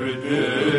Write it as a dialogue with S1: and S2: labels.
S1: gördüm